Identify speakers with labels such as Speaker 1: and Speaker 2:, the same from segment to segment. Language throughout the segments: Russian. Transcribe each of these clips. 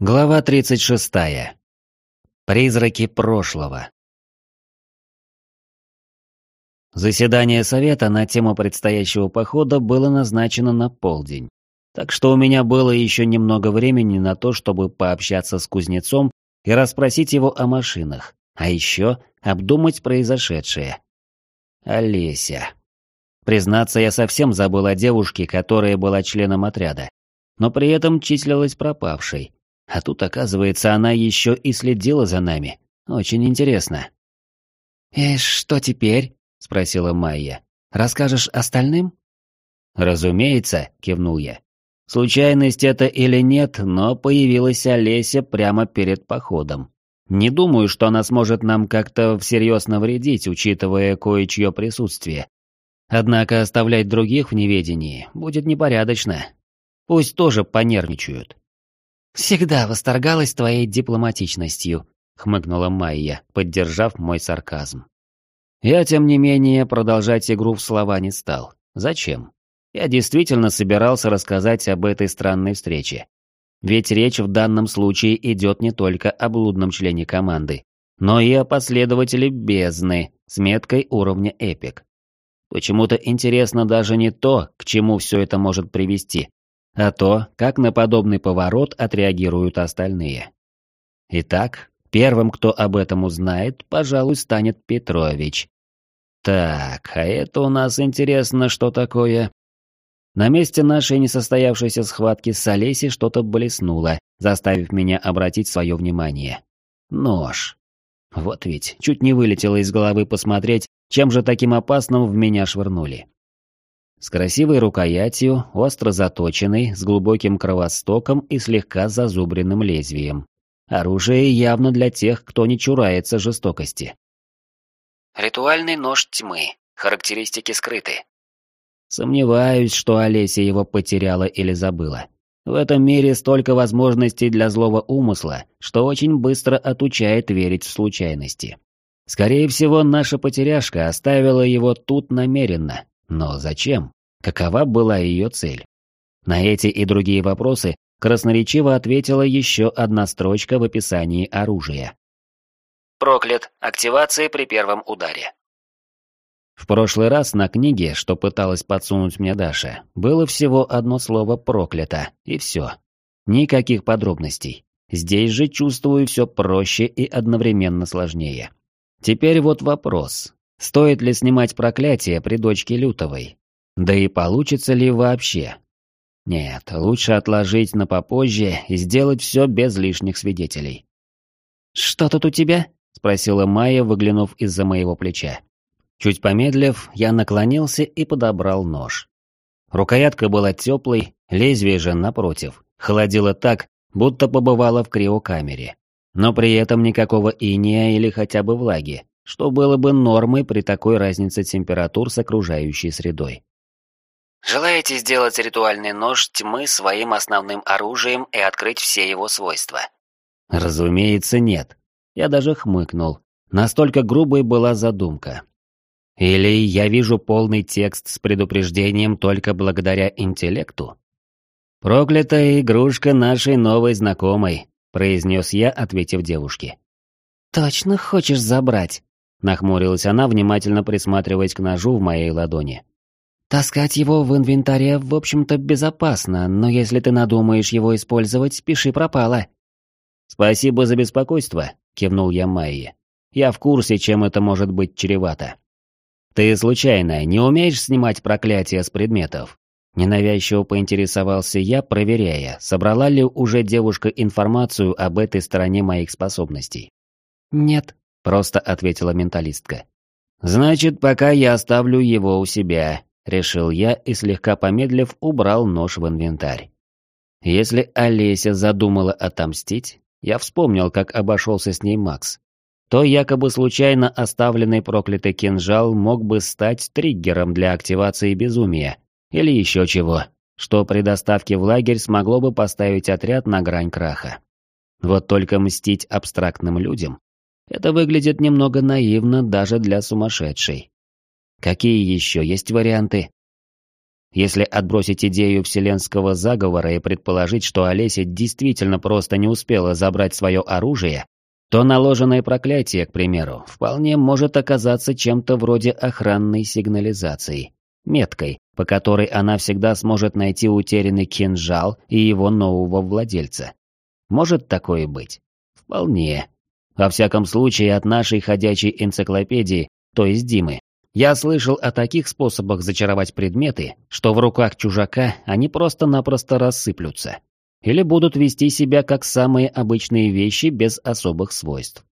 Speaker 1: Глава 36. Призраки прошлого. Заседание совета на тему предстоящего похода было назначено на полдень. Так что у меня было еще немного времени на то, чтобы пообщаться с кузнецом и расспросить его о машинах, а еще обдумать произошедшее. Олеся. Признаться, я совсем забыл о девушке, которая была членом отряда, но при этом числилась пропавшей а тут, оказывается, она еще и следила за нами. Очень интересно. «И что теперь?» — спросила Майя. «Расскажешь остальным?» «Разумеется», — кивнул я. «Случайность это или нет, но появилась Олеся прямо перед походом. Не думаю, что она сможет нам как-то всерьез навредить, учитывая кое-чье присутствие. Однако оставлять других в неведении будет непорядочно. Пусть тоже понервничают. «Всегда восторгалась твоей дипломатичностью», — хмыкнула Майя, поддержав мой сарказм. Я, тем не менее, продолжать игру в слова не стал. Зачем? Я действительно собирался рассказать об этой странной встрече. Ведь речь в данном случае идет не только о блудном члене команды, но и о последователе бездны с меткой уровня эпик. Почему-то интересно даже не то, к чему все это может привести, а то, как на подобный поворот отреагируют остальные. Итак, первым, кто об этом узнает, пожалуй, станет Петрович. Так, а это у нас интересно, что такое? На месте нашей несостоявшейся схватки с Олесей что-то блеснуло, заставив меня обратить свое внимание. Нож. Вот ведь, чуть не вылетело из головы посмотреть, чем же таким опасным в меня швырнули. С красивой рукоятью, остро заточенной, с глубоким кровостоком и слегка зазубренным лезвием. Оружие явно для тех, кто не чурается жестокости.
Speaker 2: Ритуальный нож тьмы. Характеристики скрыты.
Speaker 1: Сомневаюсь, что Олеся его потеряла или забыла. В этом мире столько возможностей для злого умысла, что очень быстро отучает верить в случайности. Скорее всего, наша потеряшка оставила его тут намеренно, но зачем? Какова была ее цель? На эти и другие вопросы красноречиво ответила еще одна строчка в описании оружия.
Speaker 2: Проклят. Активация при первом ударе.
Speaker 1: В прошлый раз на книге, что пыталась подсунуть мне Даша, было всего одно слово «проклято», и все. Никаких подробностей. Здесь же чувствую все проще и одновременно сложнее. Теперь вот вопрос. Стоит ли снимать проклятие при дочке Лютовой? Да и получится ли вообще? Нет, лучше отложить на попозже и сделать все без лишних свидетелей. «Что тут у тебя?» — спросила Майя, выглянув из-за моего плеча. Чуть помедлив, я наклонился и подобрал нож. Рукоятка была теплой, лезвие же, напротив, холодило так, будто побывало в криокамере. Но при этом никакого иния или хотя бы влаги, что было бы нормой при такой разнице температур с окружающей средой.
Speaker 2: Желаете сделать ритуальный нож тьмы своим основным оружием и открыть все его свойства?
Speaker 1: Разумеется, нет. Я даже хмыкнул. Настолько грубой была задумка. Или я вижу полный текст с предупреждением только благодаря интеллекту? «Проклятая игрушка нашей новой знакомой», — произнес я, ответив девушке.
Speaker 3: «Точно хочешь забрать?»
Speaker 1: Нахмурилась она, внимательно присматриваясь к ножу в моей ладони.
Speaker 3: «Таскать его в инвентаре, в общем-то, безопасно, но если ты надумаешь его использовать, пиши пропало».
Speaker 1: «Спасибо за беспокойство», — кивнул я Майе. «Я в курсе, чем это может быть чревато». «Ты, случайно, не умеешь снимать проклятия с предметов?» Ненавязчиво поинтересовался я, проверяя, собрала ли уже девушка информацию об этой стороне моих способностей.
Speaker 3: «Нет», —
Speaker 1: просто ответила менталистка. «Значит, пока я оставлю его у себя», — решил я и, слегка помедлив, убрал нож в инвентарь. Если Олеся задумала отомстить, я вспомнил, как обошелся с ней Макс, то якобы случайно оставленный проклятый кинжал мог бы стать триггером для активации безумия или еще чего, что при доставке в лагерь смогло бы поставить отряд на грань краха. Вот только мстить абстрактным людям это выглядит немного наивно даже для сумасшедшей. Какие еще есть варианты? Если отбросить идею вселенского заговора и предположить, что Олеся действительно просто не успела забрать свое оружие, то наложенное проклятие, к примеру, вполне может оказаться чем-то вроде охранной сигнализации, меткой, по которой она всегда сможет найти утерянный кинжал и его нового владельца. Может такое быть? Вполне. Во всяком случае, от нашей ходячей энциклопедии, то есть Димы, я слышал о таких способах зачаровать предметы, что в руках чужака они просто-напросто рассыплются. Или будут вести себя как самые обычные вещи без особых свойств.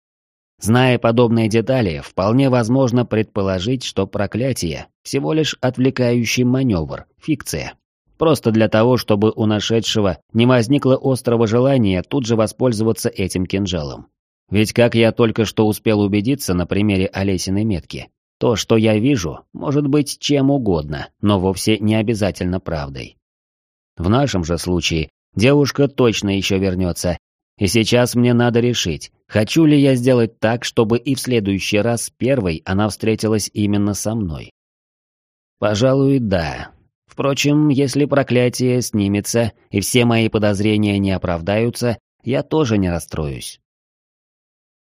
Speaker 1: Зная подобные детали, вполне возможно предположить, что проклятие – всего лишь отвлекающий маневр, фикция. Просто для того, чтобы у нашедшего не возникло острого желания тут же воспользоваться этим кинжалом. Ведь как я только что успел убедиться на примере Олесиной метки, то, что я вижу, может быть чем угодно, но вовсе не обязательно правдой. В нашем же случае девушка точно еще вернется, и сейчас мне надо решить, хочу ли я сделать так, чтобы и в следующий раз первой она встретилась именно со мной. Пожалуй, да. Впрочем, если проклятие снимется и все мои подозрения не оправдаются, я тоже не расстроюсь.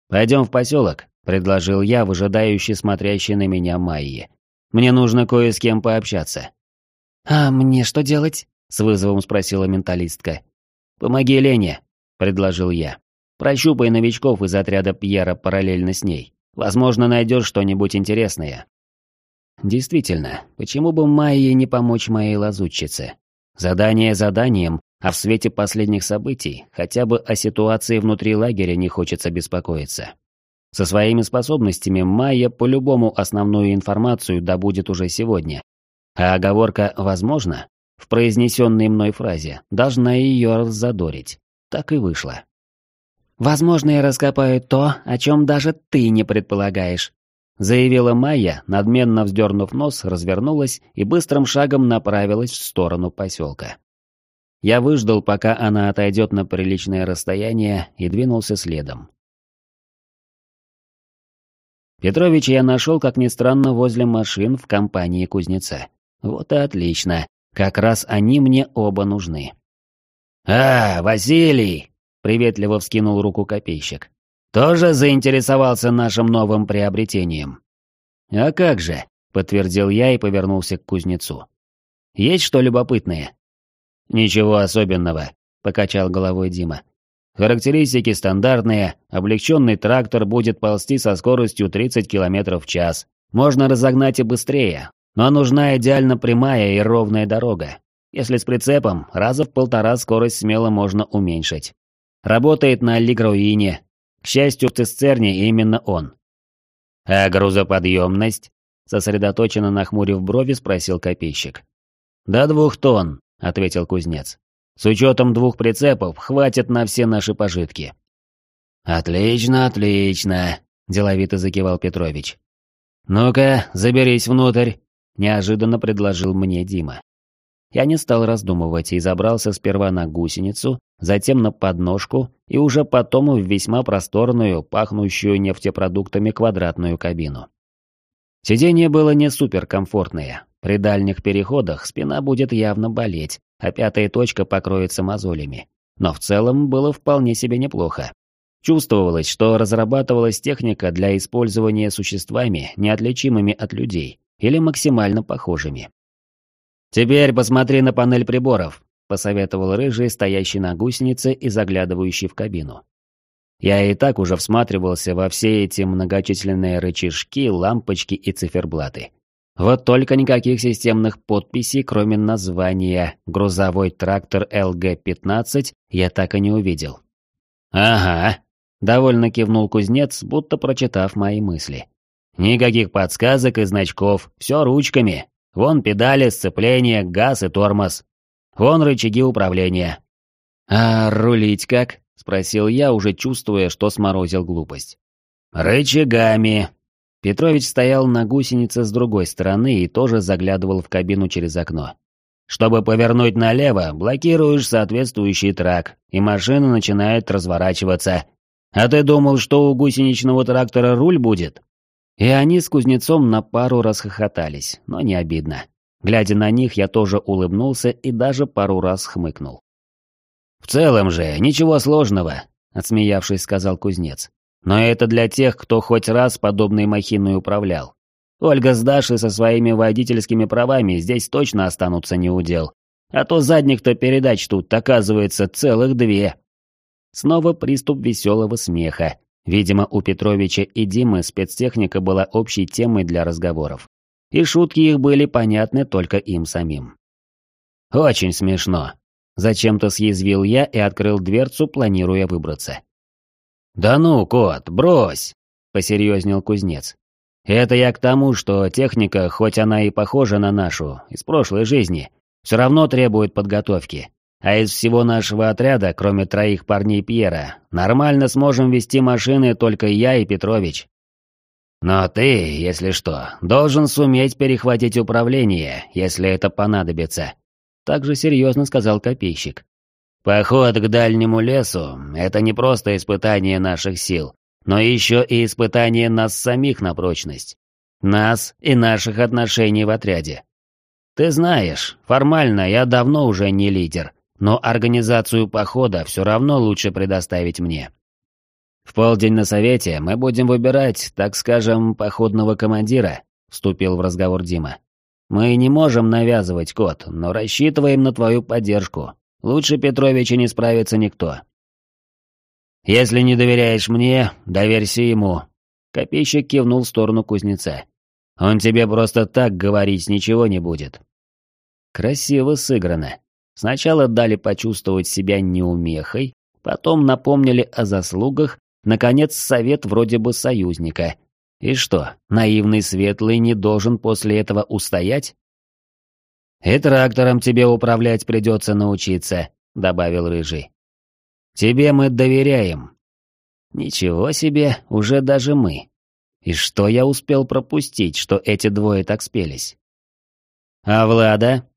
Speaker 1: «Пойдем в поселок», — предложил я, выжидающий смотрящий на меня Майи. «Мне нужно кое с кем пообщаться».
Speaker 3: «А мне что делать?» — с вызовом спросила менталистка.
Speaker 1: «Помоги Лене», — предложил я. «Прощупай новичков из отряда Пьера параллельно с ней. Возможно, найдешь что-нибудь интересное». Действительно, почему бы Майе не помочь моей лазутчице? Задание заданием, а в свете последних событий хотя бы о ситуации внутри лагеря не хочется беспокоиться. Со своими способностями Майя по-любому основную информацию добудет уже сегодня. А оговорка «возможно» в произнесенной мной фразе должна ее раззадорить. Так и вышло.
Speaker 3: «Возможно, я раскопаю то, о чем даже ты не предполагаешь»,
Speaker 1: заявила Майя, надменно вздернув нос, развернулась и быстрым шагом направилась в сторону поселка. Я выждал, пока она отойдет на приличное расстояние, и двинулся следом. Петровича я нашел, как ни странно, возле машин в компании кузнеца. Вот и отлично. Как раз они мне оба нужны. «А, Василий!» — приветливо вскинул руку копейщик. «Тоже заинтересовался нашим новым приобретением?» «А как же?» — подтвердил я и повернулся к кузнецу. «Есть что любопытное?» «Ничего особенного», — покачал головой Дима. «Характеристики стандартные, облегченный трактор будет ползти со скоростью 30 км в час. Можно разогнать и быстрее, но нужна идеально прямая и ровная дорога. Если с прицепом, раза в полтора скорость смело можно уменьшить. Работает на Лигруине. К счастью, в Цисцерне именно он. «А грузоподъемность?» Сосредоточенно нахмурив брови, спросил копейщик. «До двух тонн», — ответил кузнец. «С учетом двух прицепов хватит на все наши пожитки». «Отлично, отлично», — деловито закивал Петрович. «Ну-ка, заберись внутрь», — неожиданно предложил мне Дима. Я не стал раздумывать и забрался сперва на гусеницу, затем на подножку и уже потом в весьма просторную, пахнущую нефтепродуктами квадратную кабину. Сиденье было не суперкомфортное. При дальних переходах спина будет явно болеть, а пятая точка покроется мозолями. Но в целом было вполне себе неплохо. Чувствовалось, что разрабатывалась техника для использования существами, неотличимыми от людей, или максимально похожими. «Теперь посмотри на панель приборов», — посоветовал Рыжий, стоящий на гусенице и заглядывающий в кабину. Я и так уже всматривался во все эти многочисленные рычажки, лампочки и циферблаты. Вот только никаких системных подписей, кроме названия «Грузовой трактор ЛГ-15», я так и не увидел. «Ага», — довольно кивнул кузнец, будто прочитав мои мысли. «Никаких подсказок и значков, все ручками, Вон педали, сцепление, газ и тормоз. Вон рычаги управления. «А рулить как?» — спросил я, уже чувствуя, что сморозил глупость. «Рычагами». Петрович стоял на гусенице с другой стороны и тоже заглядывал в кабину через окно. Чтобы повернуть налево, блокируешь соответствующий трак, и машина начинает разворачиваться. А ты думал, что у гусеничного трактора руль будет? И они с кузнецом на пару расхохотались, но не обидно. Глядя на них, я тоже улыбнулся и даже пару раз хмыкнул. «В целом же, ничего сложного», — отсмеявшись, сказал кузнец. «Но это для тех, кто хоть раз подобной махиной управлял. Ольга с Дашей со своими водительскими правами здесь точно останутся неудел. А то задних-то передач тут, оказывается, целых две». Снова приступ веселого смеха. Видимо, у Петровича и Димы спецтехника была общей темой для разговоров. И шутки их были понятны только им самим. «Очень смешно», Зачем-то съязвил я и открыл дверцу, планируя выбраться. «Да ну, кот, брось!» — посерьезнел кузнец. «Это я к тому, что техника, хоть она и похожа на нашу, из прошлой жизни, все равно требует подготовки. А из всего нашего отряда, кроме троих парней Пьера, нормально сможем вести машины только я и Петрович. Но ты, если что, должен суметь перехватить управление, если это понадобится также серьезно сказал копейщик. «Поход к дальнему лесу — это не просто испытание наших сил, но еще и испытание нас самих на прочность. Нас и наших отношений в отряде. Ты знаешь, формально я давно уже не лидер, но организацию похода все равно лучше предоставить мне. В полдень на совете мы будем выбирать, так скажем, походного командира», — вступил в разговор Дима. Мы не можем навязывать код, но рассчитываем на твою поддержку. Лучше Петровича не справится никто. Если не доверяешь мне, доверься ему. Копейщик кивнул в сторону кузнеца. Он тебе просто так говорить ничего не будет. Красиво сыграно. Сначала дали почувствовать себя неумехой, потом напомнили о заслугах, наконец совет вроде бы союзника, и что, наивный светлый не должен после этого устоять? «И трактором тебе управлять придется научиться», — добавил Рыжий. «Тебе мы доверяем». «Ничего себе, уже даже мы. И что я успел пропустить, что эти двое так спелись?» «А Влада?»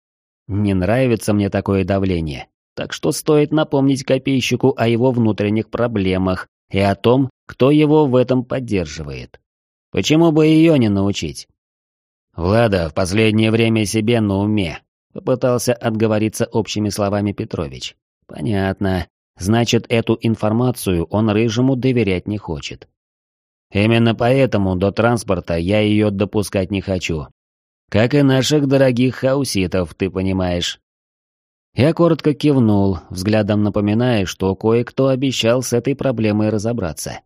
Speaker 1: «Не нравится мне такое давление, так что стоит напомнить копейщику о его внутренних проблемах и о том, кто его в этом поддерживает. Почему бы ее не научить? Влада в последнее время себе на уме. Попытался отговориться общими словами Петрович. Понятно. Значит, эту информацию он Рыжему доверять не хочет. Именно поэтому до транспорта я ее допускать не хочу. Как и наших дорогих хауситов, ты понимаешь. Я коротко кивнул, взглядом напоминая, что кое-кто обещал с этой проблемой разобраться.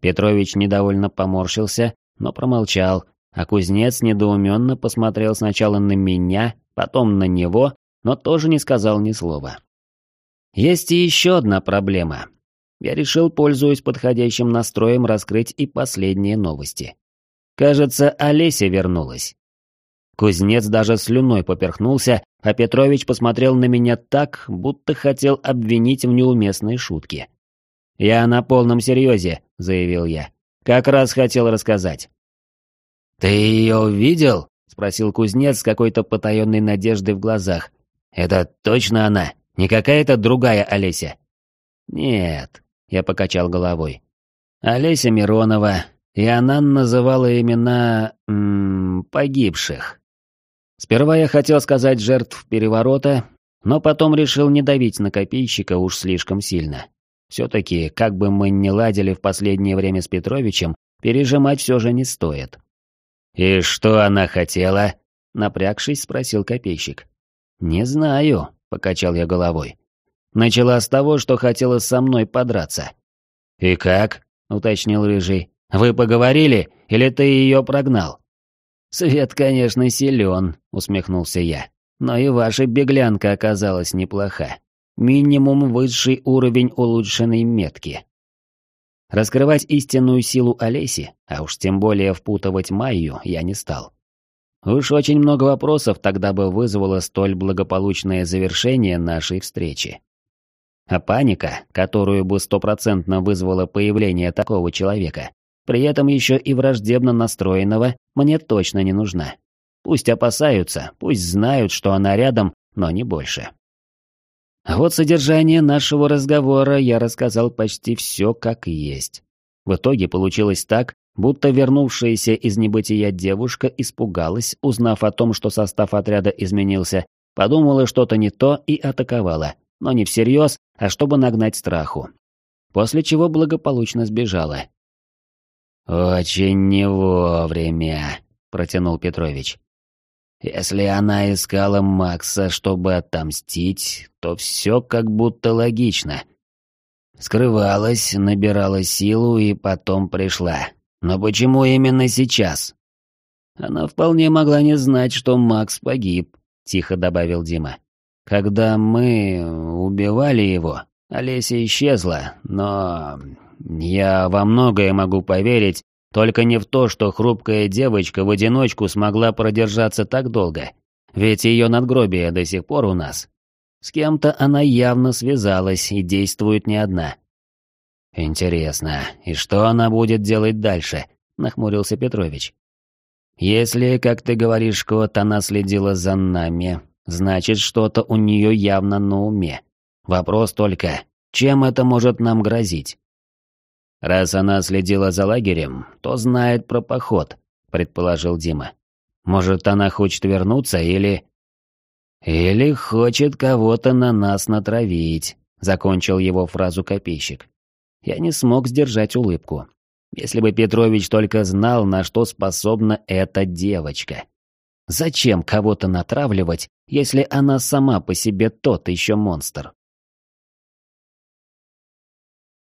Speaker 1: Петрович недовольно поморщился, но промолчал, а кузнец недоуменно посмотрел сначала на меня, потом на него, но тоже не сказал ни слова. Есть и еще одна проблема. Я решил, пользуясь подходящим настроем, раскрыть и последние новости. Кажется, Олеся вернулась. Кузнец даже слюной поперхнулся, а Петрович посмотрел на меня так, будто хотел обвинить в неуместной шутке. «Я на полном серьезе», — заявил я. Как раз хотел рассказать». «Ты ее увидел?» — спросил кузнец с какой-то потаенной надеждой в глазах. «Это точно она? Не какая-то другая Олеся?» «Нет», — я покачал головой. «Олеся Миронова, и она называла имена... М -м, погибших. Сперва я хотел сказать жертв переворота, но потом решил не давить на копейщика уж слишком сильно. Все-таки, как бы мы ни ладили в последнее время с Петровичем, пережимать все же не стоит. «И что она хотела?» — напрягшись, спросил копейщик. «Не знаю», — покачал я головой. «Начала с того, что хотела со мной подраться». «И как?» — уточнил Рыжий. «Вы поговорили, или ты ее прогнал?» «Свет, конечно, силен», — усмехнулся я. «Но и ваша беглянка оказалась неплоха. Минимум высший уровень улучшенной метки. Раскрывать истинную силу Олеси, а уж тем более впутывать Майю, я не стал. Уж очень много вопросов тогда бы вызвало столь благополучное завершение нашей встречи. А паника, которую бы стопроцентно вызвало появление такого человека, при этом еще и враждебно настроенного, мне точно не нужна. Пусть опасаются, пусть знают, что она рядом, но не больше. Вот содержание нашего разговора я рассказал почти все как есть. В итоге получилось так, Будто вернувшаяся из небытия девушка испугалась, узнав о том, что состав отряда изменился, подумала что-то не то и атаковала, но не всерьез, а чтобы нагнать страху. После чего благополучно сбежала. «Очень не вовремя», — протянул Петрович. «Если она искала Макса, чтобы отомстить, то все как будто логично. Скрывалась, набирала силу и потом пришла. Но почему именно сейчас? Она вполне могла не знать, что Макс погиб, тихо добавил Дима. Когда мы убивали его, Олеся исчезла, но я во многое могу поверить, только не в то, что хрупкая девочка в одиночку смогла продержаться так долго. Ведь ее надгробие до сих пор у нас. С кем-то она явно связалась и действует не одна. «Интересно, и что она будет делать дальше?» — нахмурился Петрович. «Если, как ты говоришь, кот, она следила за нами, значит, что-то у нее явно на уме. Вопрос только, чем это может нам грозить?» «Раз она следила за лагерем, то знает про поход», — предположил Дима. «Может, она хочет вернуться или...» «Или хочет кого-то на нас натравить», — закончил его фразу копейщик я не смог сдержать улыбку. Если бы Петрович только знал, на что способна эта девочка. Зачем кого-то натравливать, если она сама по себе тот еще монстр?